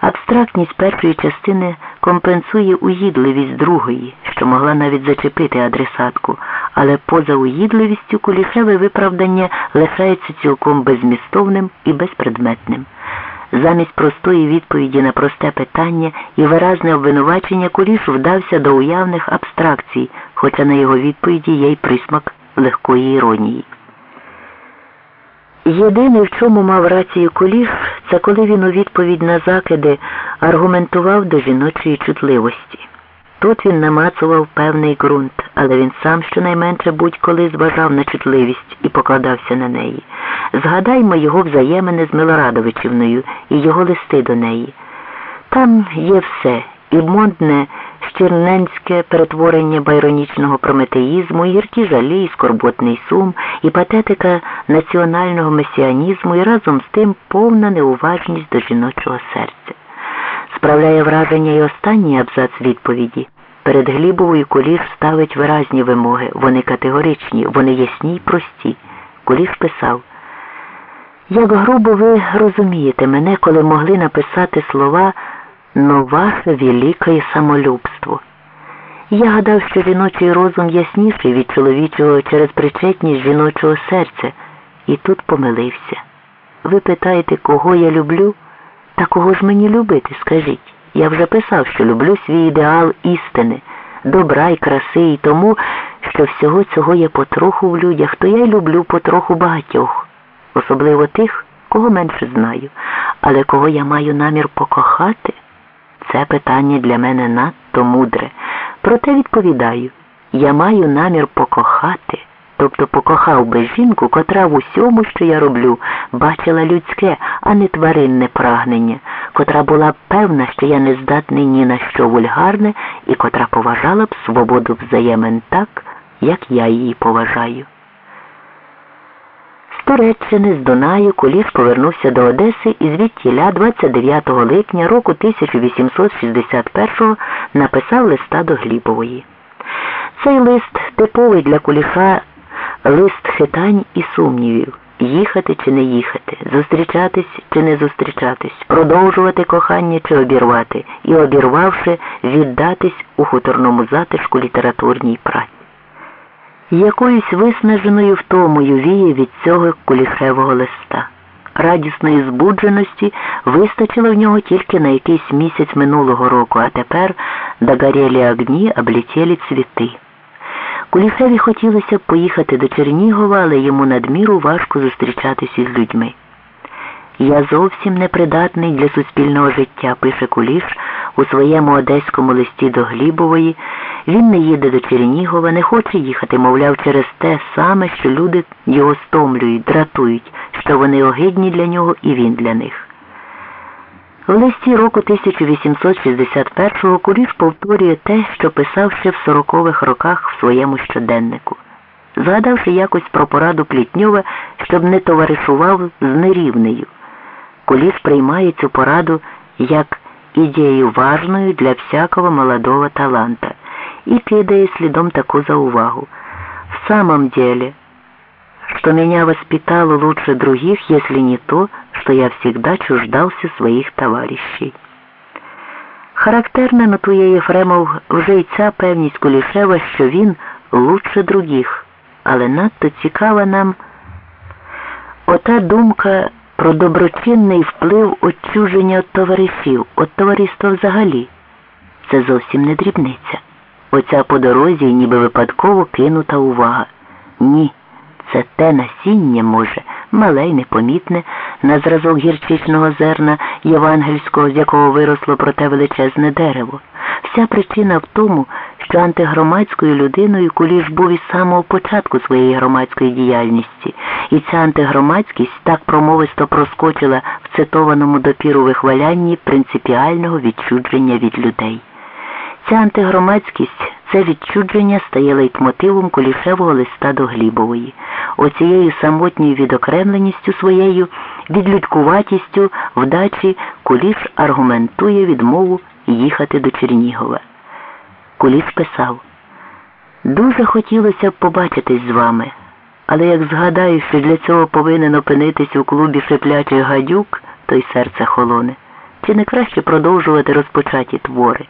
Абстрактність першої частини компенсує уїдливість другої, що могла навіть зачепити адресатку, але поза уїдливістю кулішеве виправдання лишається цілком безмістовним і безпредметним. Замість простої відповіді на просте питання і виразне обвинувачення Куліш вдався до уявних абстракцій, хоча на його відповіді є й присмак легкої іронії. Єдине, в чому мав рацію Куліш, це коли він у відповідь на закиди аргументував до жіночої чутливості. Тут він намацував певний ґрунт, але він сам щонайменше будь-коли зважав на чутливість і покладався на неї. Згадаймо його взаємини з Милорадовичівною і його листи до неї. Там є все і модне щирненське перетворення байронічного прометеїзму, і гіркі жалі, і скорботний сум, і патетика національного месіанізму, і разом з тим повна неуважність до жіночого серця. Справляє враження і останній абзац відповіді. Перед Глібовою Куліш ставить виразні вимоги, вони категоричні, вони ясні й прості. Куліш писав, як грубо ви розумієте мене, коли могли написати слова «но ваше велике самолюбство». Я гадав, що жіночий розум ясніший від чоловічого через причетність жіночого серця, і тут помилився. Ви питаєте, кого я люблю? Та кого ж мені любити, скажіть? Я вже писав, що люблю свій ідеал істини, добра й краси, і тому, що всього цього є потроху в людях, то я й люблю потроху багатьох, особливо тих, кого менше знаю, але кого я маю намір покохати, це питання для мене надто мудре. Проте відповідаю, я маю намір покохати. Тобто покохав би жінку, котра в усьому, що я роблю, бачила людське, а не тваринне прагнення, котра була б певна, що я не здатний ні на що вульгарне і котра поважала б свободу взаємин так, як я її поважаю. Туреччини, з Дунаю, Куліш повернувся до Одеси і звідтіля 29 липня року 1861 написав листа до Глібової. Цей лист типовий для Куліша лист хитань і сумнівів. Їхати чи не їхати, зустрічатись чи не зустрічатись, продовжувати кохання чи обірвати, і, обірвавши, віддатись у хуторному затишку літературній праці. Якоюсь виснаженою втомою віє від цього кулішевого листа. Радісної збудженості вистачило в нього тільки на якийсь місяць минулого року, а тепер догорєлі огні облетіли цвіти. Кулішеві хотілося б поїхати до Чернігова, але йому надміру важко зустрічатися з людьми. Я зовсім непридатний для суспільного життя, пише Куліш у своєму одеському листі до Глібової. Він не їде до Чернігова, не хоче їхати, мовляв, через те саме, що люди його стомлюють, дратують, що вони огидні для нього і він для них. В листі року 1861-го Куліш повторює те, що писав ще в сорокових роках в своєму щоденнику, згадавши якось про пораду Плітньова, щоб не товаришував з нерівнею. Куліш приймає цю пораду як ідею важною для всякого молодого таланта и кидая следом такую заувагу. В самом деле, что меня воспитало лучше других, если не то, что я всегда чуждался своїх товарищей. Характерна нотує Єфремов вже й ця певність Кулішева, що він лучше других, але надто цікава нам ота думка про доброчинний вплив отчуження від товаришів, від товариства взагалі. Це зовсім не дрібниця. Оця по дорозі ніби випадково кинута увага. Ні, це те насіння може, мале й непомітне, на зразок гірчичного зерна євангельського, з якого виросло проте величезне дерево. Вся причина в тому, що антигромадською людиною Куліш був із самого початку своєї громадської діяльності, і ця антигромадськість так промовисто проскочила в цитованому допіру вихвалянні принципіального відчудження від людей. Ця антигромадськість, це відчудження стає лейтмотивом колішевого листа до Глібової. Оцією самотньою відокремленістю своєю, відлюдкуватістю вдачі Куліш аргументує відмову їхати до Чернігова. Куліс писав, дуже хотілося б побачитись з вами, але як згадаю, що для цього повинен опинитись у клубі шиплячих гадюк, то й серце холоне. чи не краще продовжувати розпочаті твори.